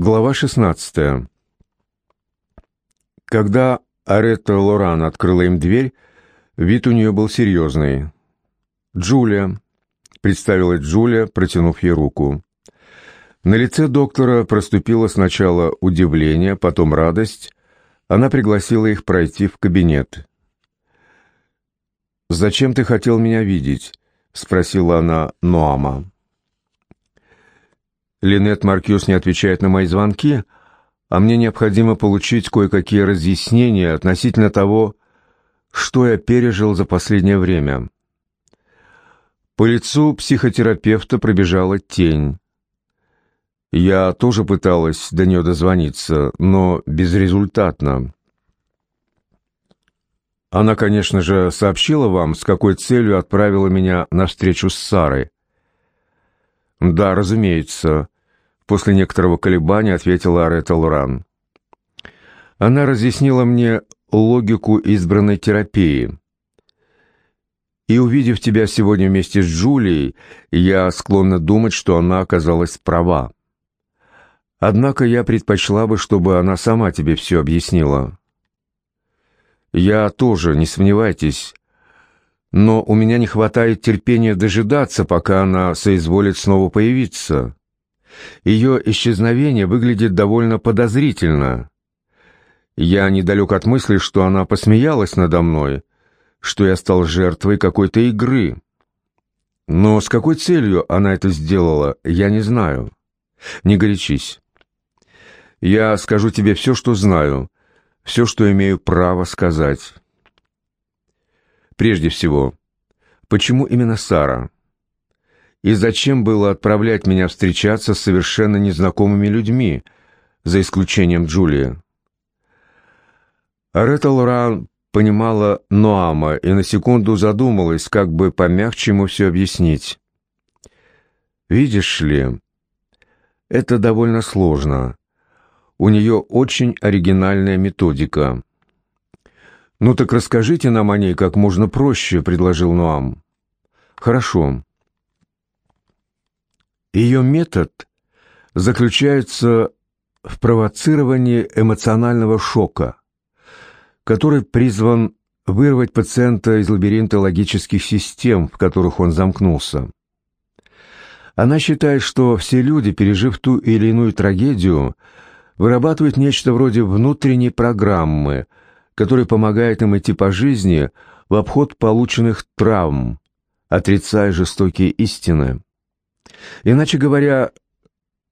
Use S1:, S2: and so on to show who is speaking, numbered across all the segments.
S1: Глава 16. Когда Аретта Лоран открыла им дверь, вид у нее был серьезный. «Джулия», — представилась Джулия, протянув ей руку. На лице доктора проступило сначала удивление, потом радость. Она пригласила их пройти в кабинет. «Зачем ты хотел меня видеть?» — спросила она Ноама. Линет Маркюс не отвечает на мои звонки, а мне необходимо получить кое-какие разъяснения относительно того, что я пережил за последнее время. По лицу психотерапевта пробежала тень. Я тоже пыталась до нее дозвониться, но безрезультатно. Она, конечно же, сообщила вам, с какой целью отправила меня на встречу с Сарой. «Да, разумеется», — после некоторого колебания ответила Арета Луран. Она разъяснила мне логику избранной терапии. И увидев тебя сегодня вместе с Джулией, я склонна думать, что она оказалась права. Однако я предпочла бы, чтобы она сама тебе все объяснила. Я тоже, не сомневайтесь, но у меня не хватает терпения дожидаться, пока она соизволит снова появиться. Ее исчезновение выглядит довольно подозрительно. Я недалек от мысли, что она посмеялась надо мной, что я стал жертвой какой-то игры. Но с какой целью она это сделала, я не знаю. Не горячись. Я скажу тебе все, что знаю, все, что имею право сказать. Прежде всего, почему именно Сара? И зачем было отправлять меня встречаться с совершенно незнакомыми людьми, за исключением Джулии? Арета Лоран понимала Ноама и на секунду задумалась, как бы помягче ему все объяснить. «Видишь ли, это довольно сложно. У нее очень оригинальная методика». «Ну так расскажите нам о ней как можно проще», — предложил Ноам. «Хорошо». Ее метод заключается в провоцировании эмоционального шока, который призван вырвать пациента из лабиринта логических систем, в которых он замкнулся. Она считает, что все люди, пережив ту или иную трагедию, вырабатывают нечто вроде внутренней программы – который помогает им идти по жизни в обход полученных травм, отрицая жестокие истины. Иначе говоря,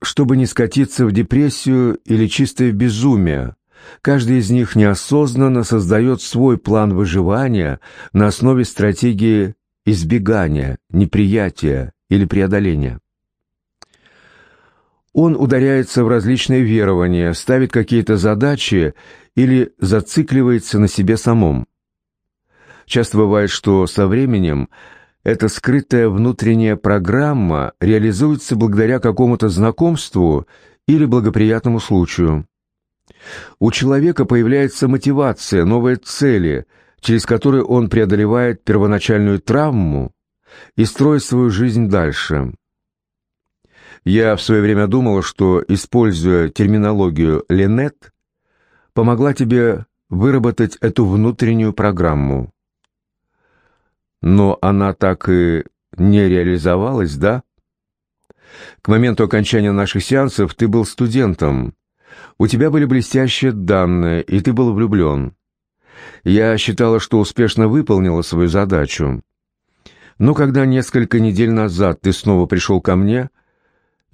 S1: чтобы не скатиться в депрессию или чистое безумие, каждый из них неосознанно создает свой план выживания на основе стратегии избегания, неприятия или преодоления. Он ударяется в различные верования, ставит какие-то задачи или зацикливается на себе самом. Часто бывает, что со временем эта скрытая внутренняя программа реализуется благодаря какому-то знакомству или благоприятному случаю. У человека появляется мотивация, новые цели, через которые он преодолевает первоначальную травму и строит свою жизнь дальше. Я в свое время думал, что, используя терминологию Ленет, помогла тебе выработать эту внутреннюю программу. Но она так и не реализовалась, да? К моменту окончания наших сеансов ты был студентом. У тебя были блестящие данные, и ты был влюблен. Я считала, что успешно выполнила свою задачу. Но когда несколько недель назад ты снова пришел ко мне,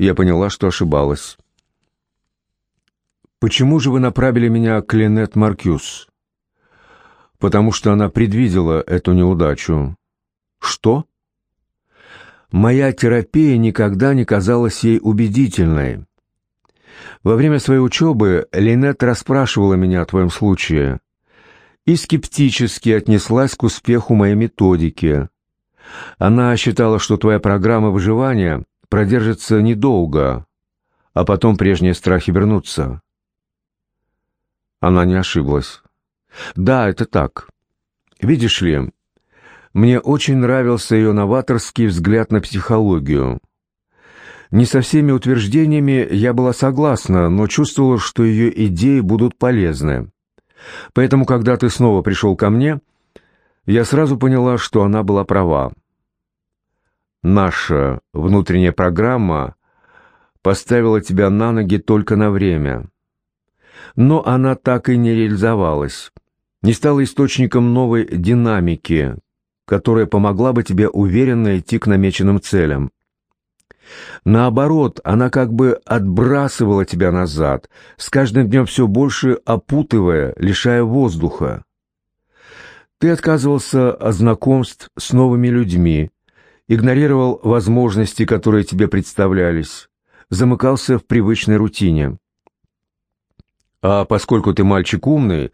S1: я поняла, что ошибалась. «Почему же вы направили меня к Линет Маркюс?» «Потому что она предвидела эту неудачу». «Что?» «Моя терапия никогда не казалась ей убедительной. Во время своей учебы Линет расспрашивала меня о твоем случае и скептически отнеслась к успеху моей методики. Она считала, что твоя программа выживания продержится недолго, а потом прежние страхи вернутся. Она не ошиблась. Да, это так. Видишь ли, мне очень нравился ее новаторский взгляд на психологию. Не со всеми утверждениями я была согласна, но чувствовала, что ее идеи будут полезны. Поэтому, когда ты снова пришел ко мне, я сразу поняла, что она была права. Наша внутренняя программа поставила тебя на ноги только на время. Но она так и не реализовалась, не стала источником новой динамики, которая помогла бы тебе уверенно идти к намеченным целям. Наоборот, она как бы отбрасывала тебя назад, с каждым днем все больше опутывая, лишая воздуха. Ты отказывался от знакомств с новыми людьми, игнорировал возможности, которые тебе представлялись, замыкался в привычной рутине. А поскольку ты мальчик умный,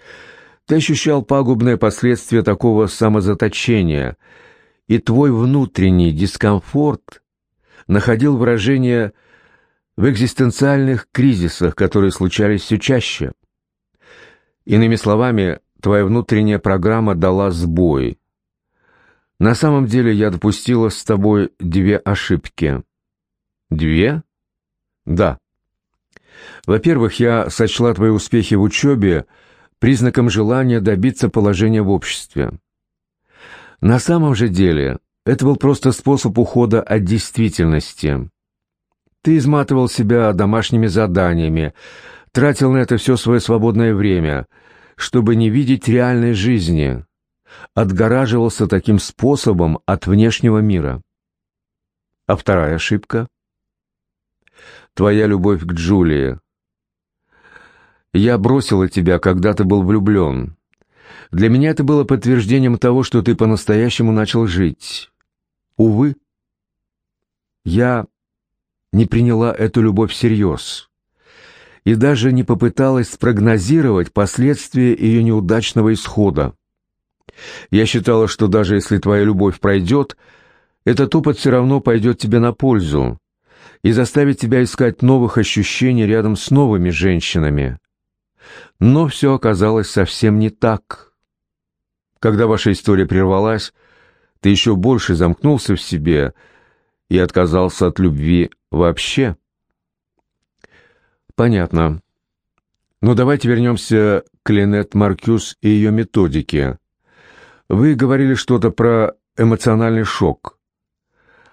S1: ты ощущал пагубные последствия такого самозаточения, и твой внутренний дискомфорт находил выражение в экзистенциальных кризисах, которые случались все чаще. Иными словами, твоя внутренняя программа дала сбой. На самом деле я допустила с тобой две ошибки. Две? Да. Во-первых, я сочла твои успехи в учебе признаком желания добиться положения в обществе. На самом же деле это был просто способ ухода от действительности. Ты изматывал себя домашними заданиями, тратил на это все свое свободное время, чтобы не видеть реальной жизни, отгораживался таким способом от внешнего мира. А вторая ошибка? Твоя любовь к Джулии. Я бросила тебя, когда ты был влюблен. Для меня это было подтверждением того, что ты по-настоящему начал жить. Увы, я не приняла эту любовь всерьез и даже не попыталась спрогнозировать последствия ее неудачного исхода. Я считала, что даже если твоя любовь пройдет, этот опыт все равно пойдет тебе на пользу и заставит тебя искать новых ощущений рядом с новыми женщинами. Но все оказалось совсем не так. Когда ваша история прервалась, ты еще больше замкнулся в себе и отказался от любви вообще. Понятно. Но давайте вернемся к Ленет Маркюс и ее методике. Вы говорили что-то про эмоциональный шок.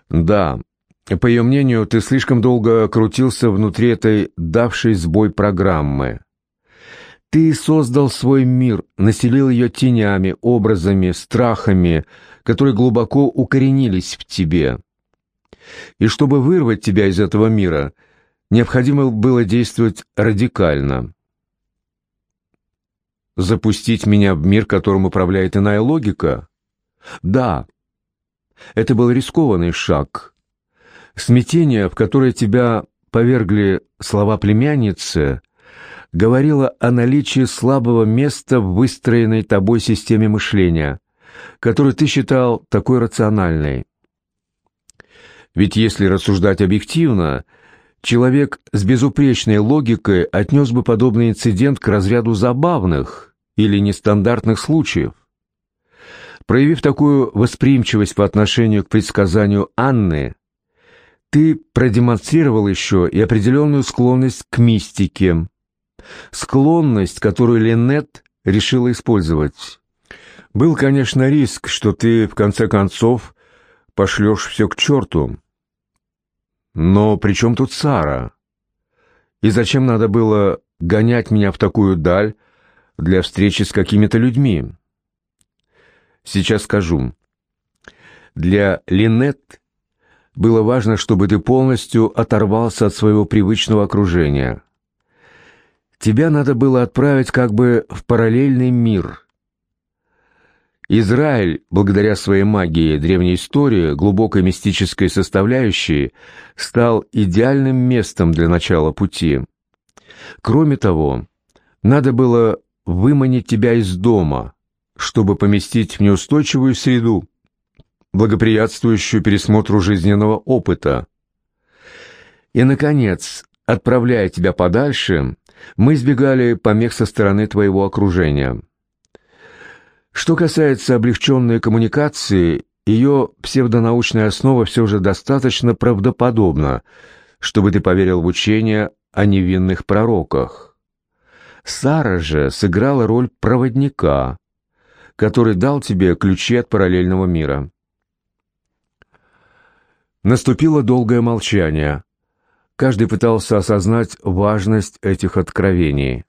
S1: Да, по ее мнению, ты слишком долго крутился внутри этой давшей сбой программы. Ты создал свой мир, населил ее тенями, образами, страхами, которые глубоко укоренились в тебе. И чтобы вырвать тебя из этого мира, необходимо было действовать радикально. Запустить меня в мир, которым управляет иная логика? Да. Это был рискованный шаг. Смятение, в которое тебя повергли слова племянницы, говорила о наличии слабого места в выстроенной тобой системе мышления, которую ты считал такой рациональной. Ведь если рассуждать объективно, человек с безупречной логикой отнес бы подобный инцидент к разряду забавных или нестандартных случаев. Проявив такую восприимчивость по отношению к предсказанию Анны, ты продемонстрировал еще и определенную склонность к мистике, склонность, которую Линнет решила использовать. Был, конечно, риск, что ты, в конце концов, пошлешь все к черту. Но при чем тут Сара? И зачем надо было гонять меня в такую даль для встречи с какими-то людьми? Сейчас скажу. Для Линнет было важно, чтобы ты полностью оторвался от своего привычного окружения. Тебя надо было отправить как бы в параллельный мир. Израиль, благодаря своей магии, древней истории, глубокой мистической составляющей, стал идеальным местом для начала пути. Кроме того, надо было выманить тебя из дома, чтобы поместить в неустойчивую среду, благоприятствующую пересмотру жизненного опыта. И, наконец, отправляя тебя подальше, мы избегали помех со стороны твоего окружения. Что касается облегченной коммуникации, ее псевдонаучная основа все же достаточно правдоподобна, чтобы ты поверил в учение о невинных пророках. Сара же сыграла роль проводника, который дал тебе ключи от параллельного мира. Наступило долгое молчание. Каждый пытался осознать важность этих откровений.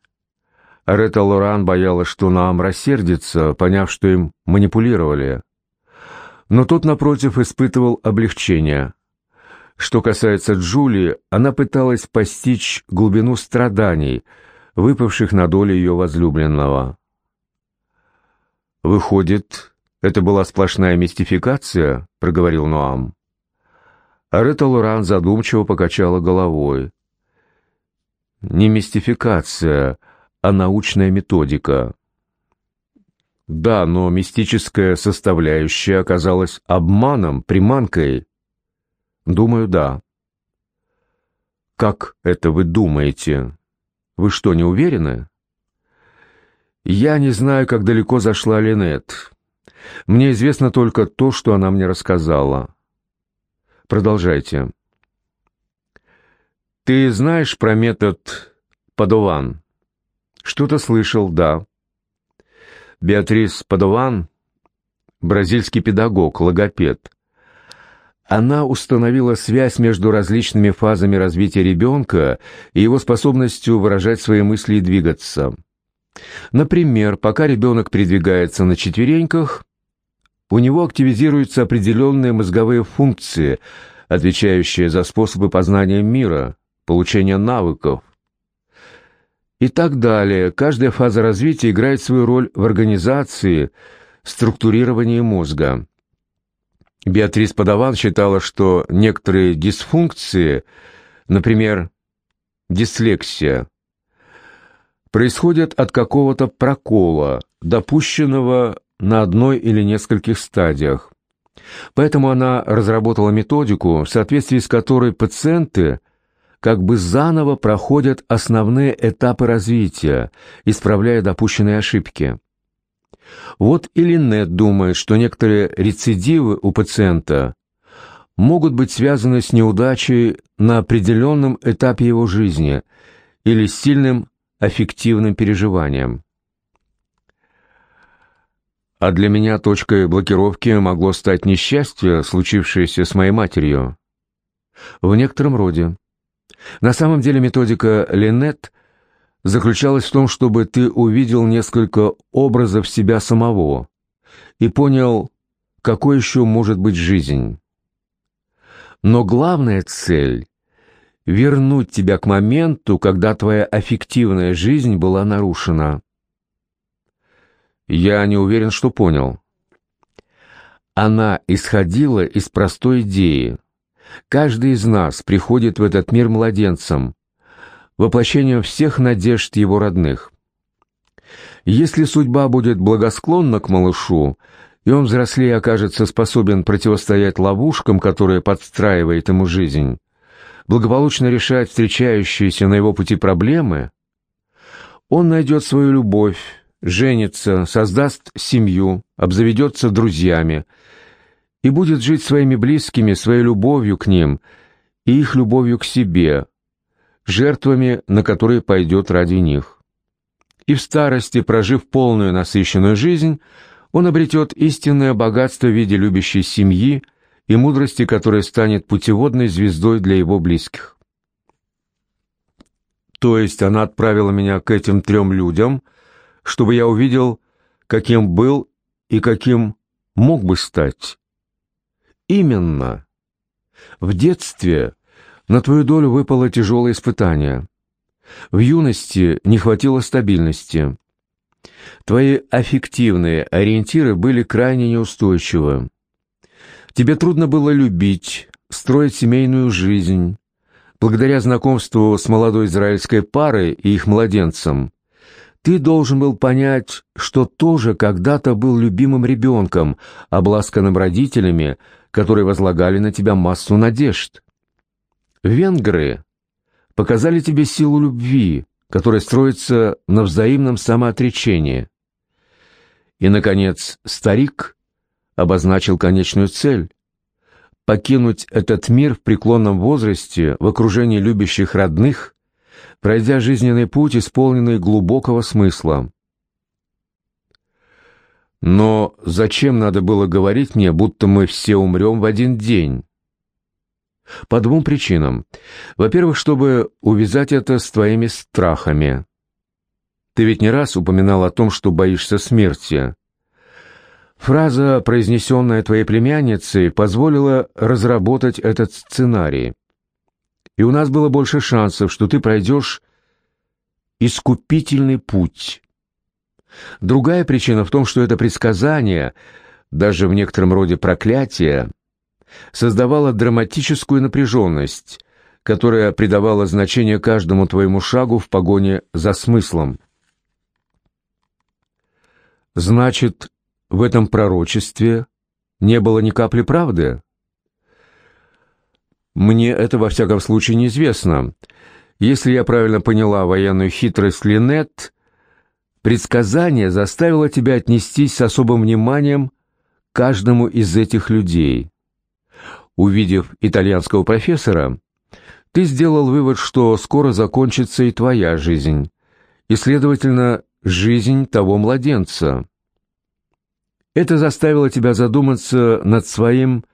S1: Рета Лоран боялась, что Наам рассердится, поняв, что им манипулировали. Но тот, напротив, испытывал облегчение. Что касается Джулии, она пыталась постичь глубину страданий, выпавших на долю ее возлюбленного. «Выходит, это была сплошная мистификация?» — проговорил Ноам. Арета Лоран задумчиво покачала головой. «Не мистификация, а научная методика». Да, но мистическая составляющая оказалась обманом, приманкой. Думаю, да. Как это вы думаете? Вы что, не уверены? Я не знаю, как далеко зашла Линет. Мне известно только то, что она мне рассказала. Продолжайте. Ты знаешь про метод Падован? Что-то слышал, да. Беатрис Падован — бразильский педагог, логопед. Она установила связь между различными фазами развития ребенка и его способностью выражать свои мысли и двигаться. Например, пока ребенок передвигается на четвереньках, у него активизируются определенные мозговые функции, отвечающие за способы познания мира, получения навыков. И так далее. Каждая фаза развития играет свою роль в организации, структурировании мозга. Беатрис Подаван считала, что некоторые дисфункции, например, дислексия, происходят от какого-то прокола, допущенного на одной или нескольких стадиях. Поэтому она разработала методику, в соответствии с которой пациенты как бы заново проходят основные этапы развития, исправляя допущенные ошибки. Вот и Линнет думает, что некоторые рецидивы у пациента могут быть связаны с неудачей на определенном этапе его жизни или с сильным аффективным переживанием. А для меня точкой блокировки могло стать несчастье, случившееся с моей матерью. В некотором роде. На самом деле методика Линнет заключалась в том, чтобы ты увидел несколько образов себя самого и понял, какой еще может быть жизнь. Но главная цель — вернуть тебя к моменту, когда твоя аффективная жизнь была нарушена. Я не уверен, что понял. Она исходила из простой идеи. Каждый из нас приходит в этот мир младенцем, воплощением всех надежд его родных. Если судьба будет благосклонна к малышу, и он взрослее окажется способен противостоять ловушкам, которые подстраивает ему жизнь, благополучно решать встречающиеся на его пути проблемы, он найдет свою любовь, женится, создаст семью, обзаведется друзьями и будет жить своими близкими, своей любовью к ним и их любовью к себе, жертвами, на которые пойдет ради них. И в старости, прожив полную насыщенную жизнь, он обретет истинное богатство в виде любящей семьи и мудрости, которая станет путеводной звездой для его близких. То есть она отправила меня к этим трем людям – чтобы я увидел, каким был и каким мог бы стать. Именно. В детстве на твою долю выпало тяжелое испытание. В юности не хватило стабильности. Твои аффективные ориентиры были крайне неустойчивы. Тебе трудно было любить, строить семейную жизнь. Благодаря знакомству с молодой израильской парой и их младенцем, ты должен был понять, что тоже когда-то был любимым ребенком, обласканным родителями, которые возлагали на тебя массу надежд. Венгры показали тебе силу любви, которая строится на взаимном самоотречении. И, наконец, старик обозначил конечную цель покинуть этот мир в преклонном возрасте в окружении любящих родных, пройдя жизненный путь, исполненный глубокого смысла. Но зачем надо было говорить мне, будто мы все умрем в один день? По двум причинам. Во-первых, чтобы увязать это с твоими страхами. Ты ведь не раз упоминал о том, что боишься смерти. Фраза, произнесенная твоей племянницей, позволила разработать этот сценарий. И у нас было больше шансов, что ты пройдешь искупительный путь. Другая причина в том, что это предсказание, даже в некотором роде проклятие, создавало драматическую напряженность, которая придавала значение каждому твоему шагу в погоне за смыслом. Значит, в этом пророчестве не было ни капли правды? Мне это во всяком случае неизвестно. Если я правильно поняла военную хитрость Линет, предсказание заставило тебя отнестись с особым вниманием к каждому из этих людей. Увидев итальянского профессора, ты сделал вывод, что скоро закончится и твоя жизнь, и, следовательно, жизнь того младенца. Это заставило тебя задуматься над своим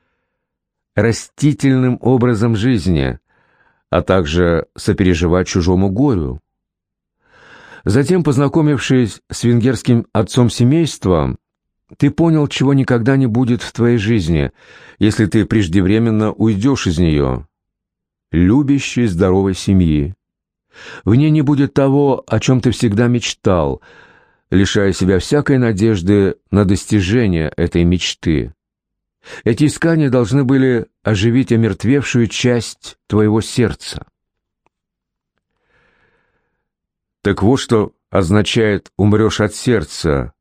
S1: растительным образом жизни, а также сопереживать чужому горю. Затем, познакомившись с венгерским отцом семейства, ты понял, чего никогда не будет в твоей жизни, если ты преждевременно уйдешь из нее. Любящей, здоровой семьи. В ней не будет того, о чем ты всегда мечтал — лишая себя всякой надежды на достижение этой мечты. Эти искания должны были оживить омертвевшую часть твоего сердца. Так вот что означает «умрешь от сердца».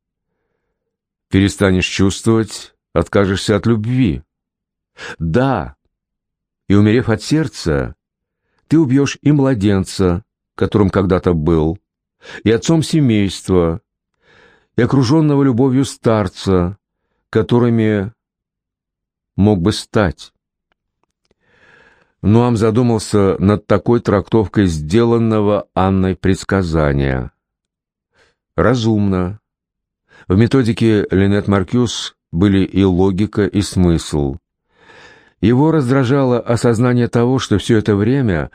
S1: Перестанешь чувствовать, откажешься от любви. Да, и умерев от сердца, ты убьешь и младенца, которым когда-то был, и отцом семейства, и окруженного любовью старца, которыми мог бы стать. Нуам задумался над такой трактовкой сделанного Анной предсказания. Разумно. В методике Линет Маркюс были и логика, и смысл. Его раздражало осознание того, что все это время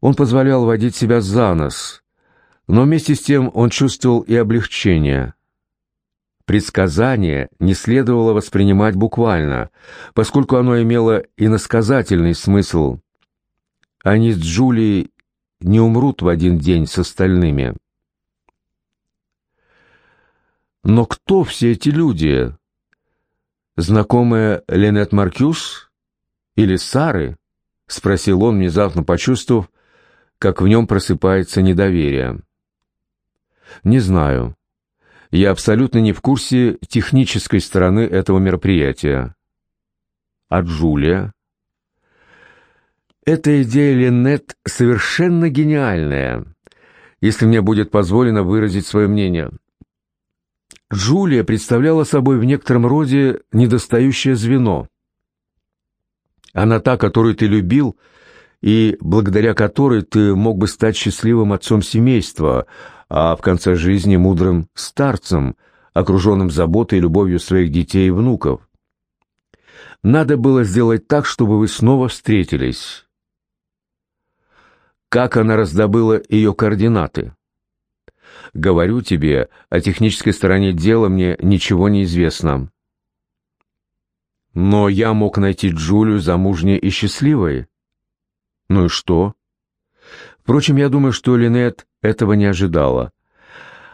S1: он позволял водить себя за нос, но вместе с тем он чувствовал и облегчение – Предсказание не следовало воспринимать буквально, поскольку оно имело иносказательный смысл. Они с Джулией не умрут в один день с остальными. Но кто все эти люди? Знакомая Ленет Маркюс или Сары? Спросил он, внезапно почувствовав, как в нем просыпается недоверие. Не знаю. Я абсолютно не в курсе технической стороны этого мероприятия. А Джулия? Эта идея Линнет совершенно гениальная, если мне будет позволено выразить свое мнение. Джулия представляла собой в некотором роде недостающее звено. Она та, которую ты любил, и благодаря которой ты мог бы стать счастливым отцом семейства, а в конце жизни мудрым старцем, окруженным заботой и любовью своих детей и внуков. Надо было сделать так, чтобы вы снова встретились. Как она раздобыла ее координаты? Говорю тебе, о технической стороне дела мне ничего не известно. Но я мог найти Джулию замужней и счастливой. Ну и что? Впрочем, я думаю, что Линет этого не ожидала.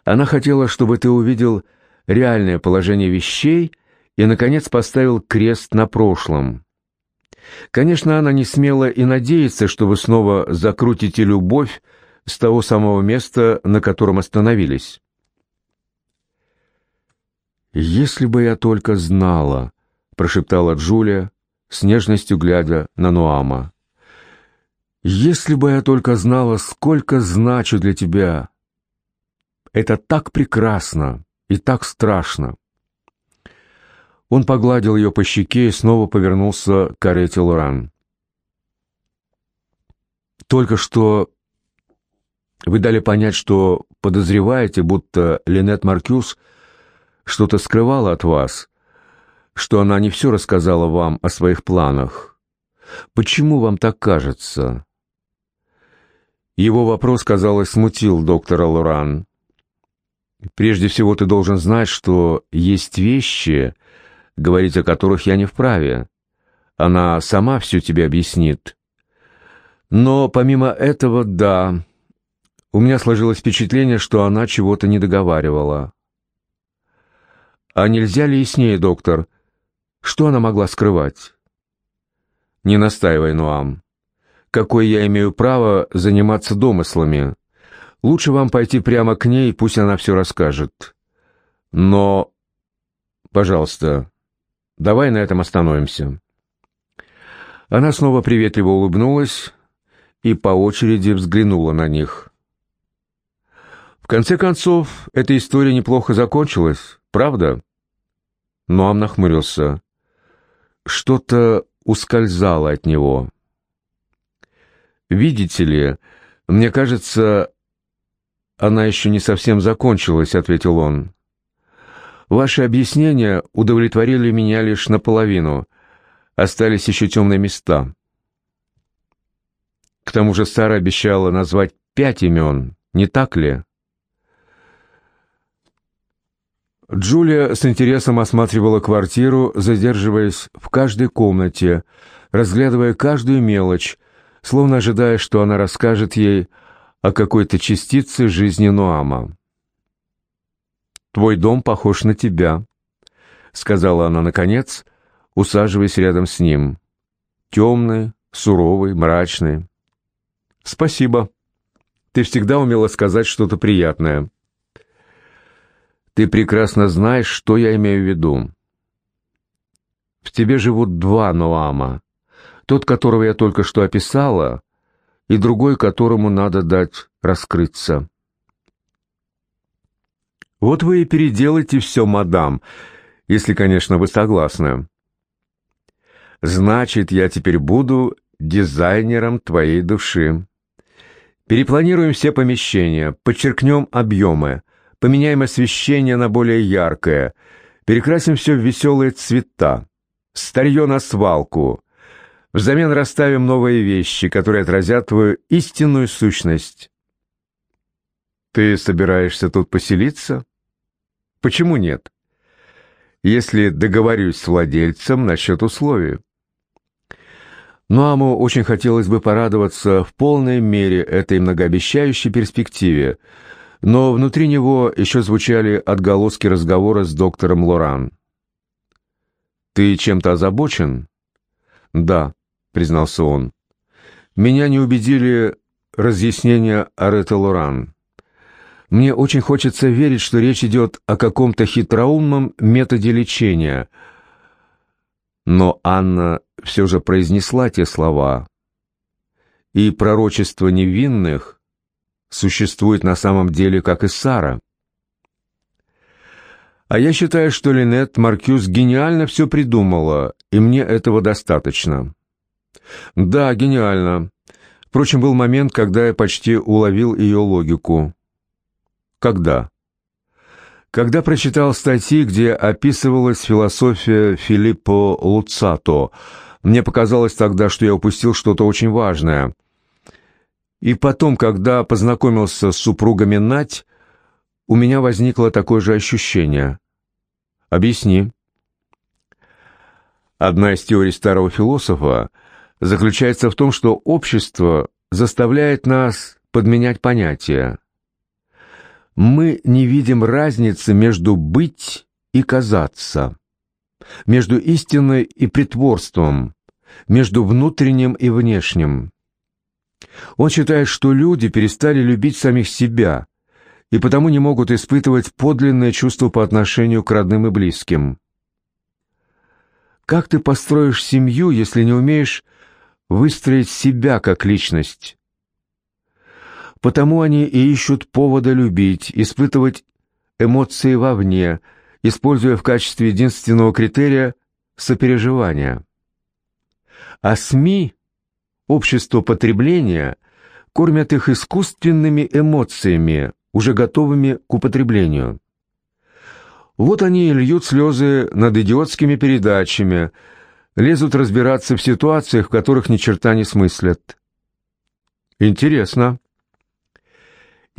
S1: Она хотела, чтобы ты увидел реальное положение вещей и, наконец, поставил крест на прошлом. Конечно, она не смела и надеяться, что вы снова закрутите любовь с того самого места, на котором остановились. «Если бы я только знала», — прошептала Джулия, с нежностью глядя на Нуама. Если бы я только знала, сколько значу для тебя. Это так прекрасно и так страшно. Он погладил ее по щеке и снова повернулся к карете Лоран. «Только что вы дали понять, что подозреваете, будто Линет Маркюс что-то скрывала от вас, что она не все рассказала вам о своих планах. Почему вам так кажется?» Его вопрос, казалось, смутил доктора Лоран. «Прежде всего ты должен знать, что есть вещи, говорить о которых я не вправе. Она сама все тебе объяснит. Но помимо этого, да, у меня сложилось впечатление, что она чего-то не договаривала. А нельзя ли яснее, доктор, что она могла скрывать? Не настаивай, Нуам. Какое я имею право заниматься домыслами? Лучше вам пойти прямо к ней, пусть она все расскажет. Но, пожалуйста, Давай на этом остановимся». Она снова приветливо улыбнулась и по очереди взглянула на них. В конце концов, эта история неплохо закончилась, правда? Ноам нахмурился. Что-то ускользало от него. «Видите ли, мне кажется, она еще не совсем закончилась», — ответил он. Ваши объяснения удовлетворили меня лишь наполовину. Остались еще темные места. К тому же Сара обещала назвать пять имен, не так ли? Джулия с интересом осматривала квартиру, задерживаясь в каждой комнате, разглядывая каждую мелочь, словно ожидая, что она расскажет ей о какой-то частице жизни Ноама. Твой дом похож на тебя», — сказала она наконец, усаживаясь рядом с ним. «Темный, суровый, мрачный». «Спасибо. Ты всегда умела сказать что-то приятное». «Ты прекрасно знаешь, что я имею в виду. В тебе живут два Ноама. Тот, которого я только что описала, и другой, которому надо дать раскрыться». Вот вы и переделайте все, мадам, если, конечно, вы согласны. Значит, я теперь буду дизайнером твоей души. Перепланируем все помещения, подчеркнем объемы, поменяем освещение на более яркое, перекрасим все в веселые цвета, старье на свалку. Взамен расставим новые вещи, которые отразят твою истинную сущность. Ты собираешься тут поселиться? Почему нет? Если договорюсь с владельцем насчет условий. Нуаму очень хотелось бы порадоваться в полной мере этой многообещающей перспективе, но внутри него еще звучали отголоски разговора с доктором Лоран. «Ты чем-то озабочен?» «Да», — признался он. «Меня не убедили разъяснения Ареты Лоран. Мне очень хочется верить, что речь идет о каком-то хитроумном методе лечения. Но Анна все же произнесла те слова. И пророчество невинных существует на самом деле, как и Сара. А я считаю, что Линет Маркюс гениально все придумала, и мне этого достаточно. Да, гениально. Впрочем, был момент, когда я почти уловил ее логику. Когда? Когда прочитал статьи, где описывалась философия Филиппо Луцато, мне показалось тогда, что я упустил что-то очень важное. И потом, когда познакомился с супругами Нать, у меня возникло такое же ощущение. Объясни. Одна из теорий старого философа заключается в том, что общество заставляет нас подменять понятия мы не видим разницы между «быть» и «казаться», между истиной и притворством, между внутренним и внешним. Он считает, что люди перестали любить самих себя и потому не могут испытывать подлинное чувство по отношению к родным и близким. Как ты построишь семью, если не умеешь выстроить себя как личность? Потому они и ищут повода любить, испытывать эмоции вовне, используя в качестве единственного критерия сопереживание. А СМИ, общество потребления, кормят их искусственными эмоциями, уже готовыми к употреблению. Вот они и льют слезы над идиотскими передачами, лезут разбираться в ситуациях, в которых ни черта не смыслят. Интересно.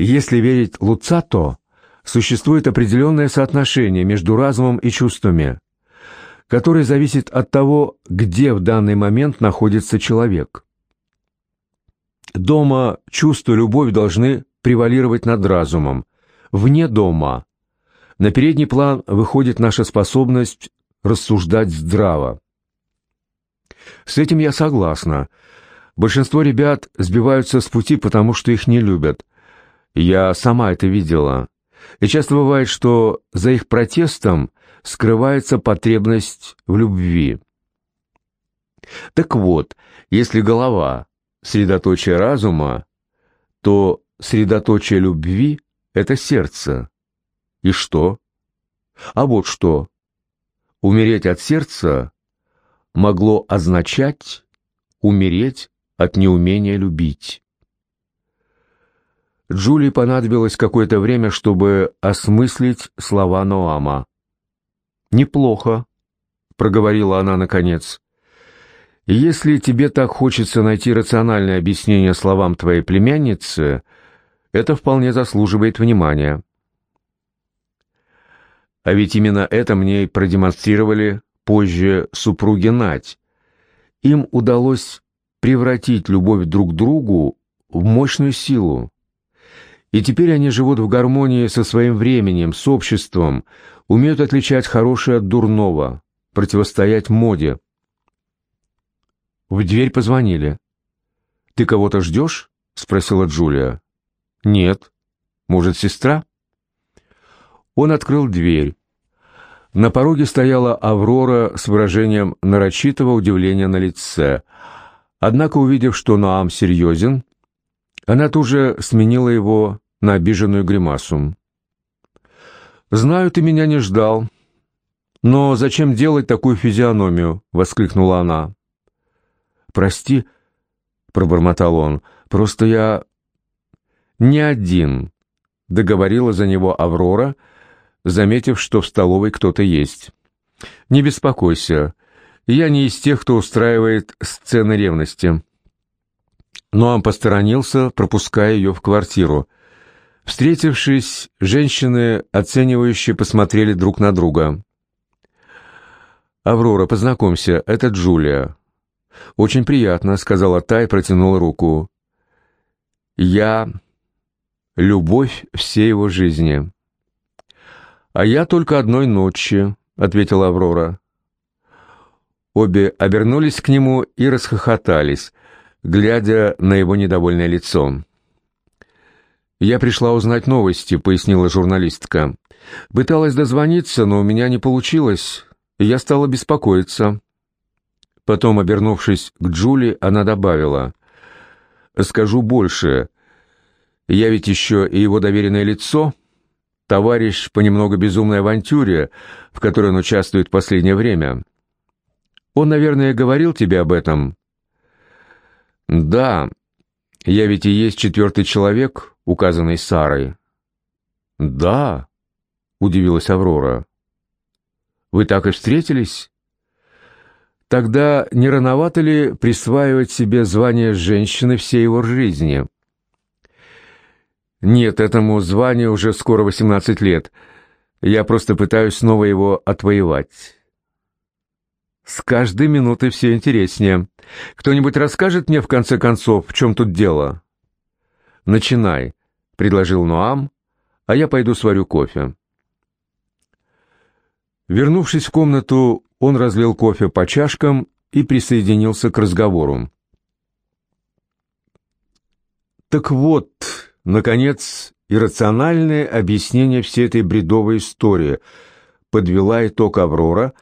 S1: Если верить Луцато, существует определенное соотношение между разумом и чувствами, которое зависит от того, где в данный момент находится человек. Дома чувство, любовь должны превалировать над разумом. Вне дома на передний план выходит наша способность рассуждать здраво. С этим я согласна. Большинство ребят сбиваются с пути, потому что их не любят. Я сама это видела. И часто бывает, что за их протестом скрывается потребность в любви. Так вот, если голова — средоточие разума, то средоточие любви — это сердце. И что? А вот что. Умереть от сердца могло означать умереть от неумения любить. Джулии понадобилось какое-то время, чтобы осмыслить слова Ноама. «Неплохо», — проговорила она наконец. «Если тебе так хочется найти рациональное объяснение словам твоей племянницы, это вполне заслуживает внимания». А ведь именно это мне и продемонстрировали позже супруги Нать. Им удалось превратить любовь друг к другу в мощную силу. И теперь они живут в гармонии со своим временем, с обществом, умеют отличать хорошее от дурного, противостоять моде. В дверь позвонили. «Ты кого-то ждешь?» — спросила Джулия. «Нет. Может, сестра?» Он открыл дверь. На пороге стояла Аврора с выражением нарочитого удивления на лице. Однако, увидев, что Наам серьезен, она тут же сменила его на обиженную гримасу. «Знаю, ты меня не ждал. Но зачем делать такую физиономию?» — воскликнула она. «Прости», — пробормотал он, — «просто я...» «Не один», — договорила за него Аврора, — заметив, что в столовой кто-то есть. «Не беспокойся, я не из тех, кто устраивает сцены ревности». Ноам посторонился, пропуская ее в квартиру. Встретившись, женщины, оценивающие, посмотрели друг на друга. «Аврора, познакомься, это Джулия». «Очень приятно», — сказала та и протянула руку. «Я — любовь всей его жизни». «А я только одной ночи», — ответила Аврора. Обе обернулись к нему и расхохотались, глядя на его недовольное лицо. «Я пришла узнать новости», — пояснила журналистка. «Пыталась дозвониться, но у меня не получилось, я стала беспокоиться». Потом, обернувшись к Джули, она добавила. «Скажу больше. Я ведь еще и его доверенное лицо» товарищ по немного безумной авантюре, в которой он участвует в последнее время. Он, наверное, говорил тебе об этом?» «Да, я ведь и есть четвертый человек, указанный Сарой». «Да», — удивилась Аврора. «Вы так и встретились?» «Тогда не рановато ли присваивать себе звание женщины всей его жизни?» Нет, этому званию уже скоро 18 лет. Я просто пытаюсь снова его отвоевать. С каждой минутой все интереснее. Кто-нибудь расскажет мне, в конце концов, в чем тут дело? Начинай, — предложил Ноам, — а я пойду сварю кофе. Вернувшись в комнату, он разлил кофе по чашкам и присоединился к разговору. «Так вот», Наконец, иррациональное объяснение всей этой бредовой истории подвела итог Аврора,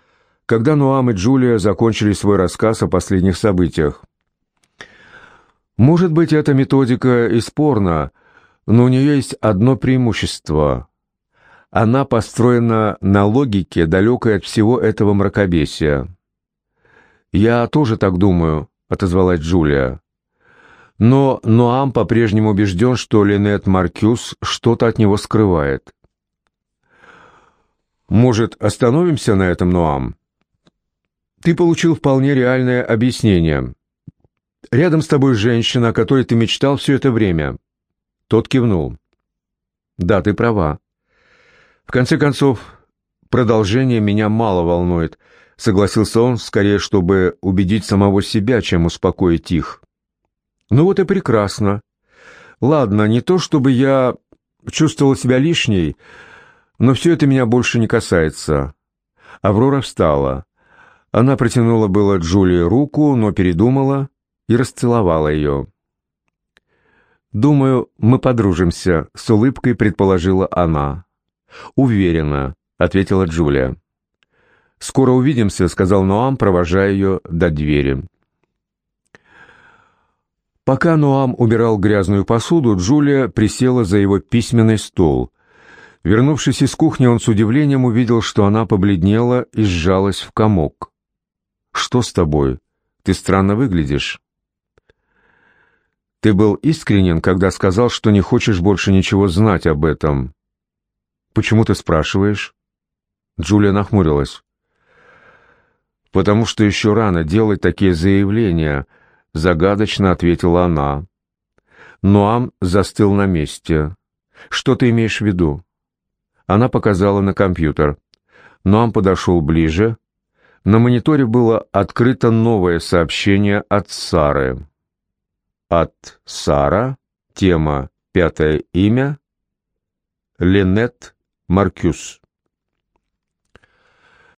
S1: когда Нуам и Джулия закончили свой рассказ о последних событиях. Может быть, эта методика и спорна, но у нее есть одно преимущество. Она построена на логике, далекой от всего этого мракобесия. «Я тоже так думаю», — отозвалась Джулия. Но Ноам по-прежнему убежден, что Линет Маркюс что-то от него скрывает. «Может, остановимся на этом, Ноам?» «Ты получил вполне реальное объяснение. Рядом с тобой женщина, о которой ты мечтал все это время». Тот кивнул. «Да, ты права. В конце концов, продолжение меня мало волнует», — согласился он, скорее, чтобы убедить самого себя, чем успокоить их. «Ну вот и прекрасно. Ладно, не то чтобы я чувствовал себя лишней, но все это меня больше не касается». Аврора встала. Она протянула было Джулии руку, но передумала и расцеловала ее. «Думаю, мы подружимся», — с улыбкой предположила она. «Уверена», — ответила Джулия. «Скоро увидимся», — сказал Ноам, провожая ее до двери. Пока Ноам убирал грязную посуду, Джулия присела за его письменный стол. Вернувшись из кухни, он с удивлением увидел, что она побледнела и сжалась в комок. «Что с тобой? Ты странно выглядишь». «Ты был искренен, когда сказал, что не хочешь больше ничего знать об этом». «Почему ты спрашиваешь?» Джулия нахмурилась. «Потому что еще рано делать такие заявления», — загадочно ответила она. Ноам застыл на месте. «Что ты имеешь в виду?» Она показала на компьютер. Ноам подошел ближе. На мониторе было открыто новое сообщение от Сары. От Сара. Тема «Пятое имя». Ленет Маркюс.